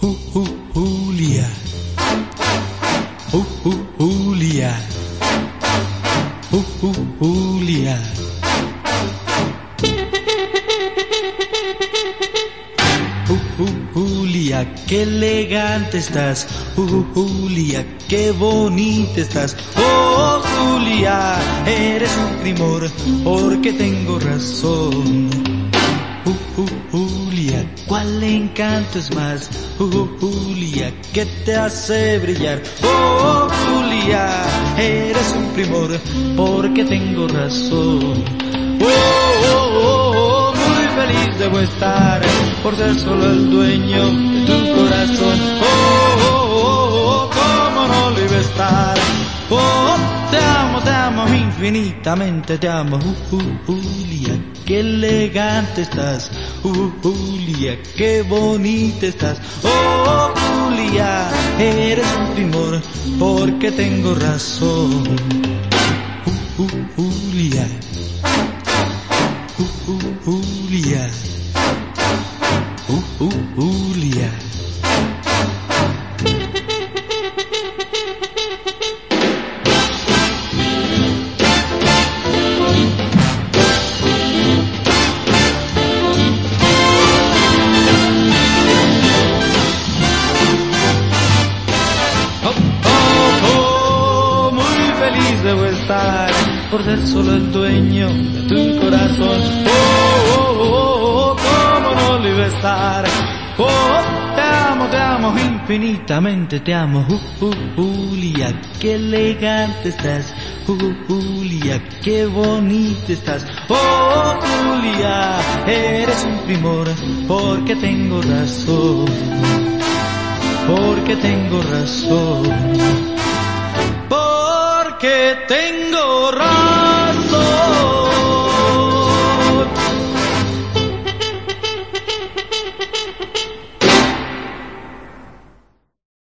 Ju- Ju- Julia. Ju- Ju- Julia. Ju- Ju- Julia. Ju- Ju- Julia, qué elegante estás. Ju- Ju- Julia, qué bonita estás. Oh, Julia, eres un primor, porque tengo razón. Cuál encanto es más. Ju- Julia, que te hace brillar. Oh, Julia, eres un primor, porque tengo razón. Oh, oh, oh, oh, muy feliz debo estar por ser solo el dueño de tu corazón. Oh, oh, oh, infinitamente, te amo, uh, uh, Julia, qué elegante estás, uh, Julia, qué bonita estás, oh, Julia, eres un primor, porque tengo razón, uh, uh, Julia, uh, Julia, Julia. Feliz debo estar por ser solo el dueño de tu corazón. Oh, oh, oh, oh, cómo no lo iba a estar. Oh, te amo, te amo infinitamente, te amo. Uh, uh, Julia, qué elegante estás. Uh, Julia, qué bonita estás. Oh, Julia, eres un primor, porque tengo razón porque tengo razón, tengo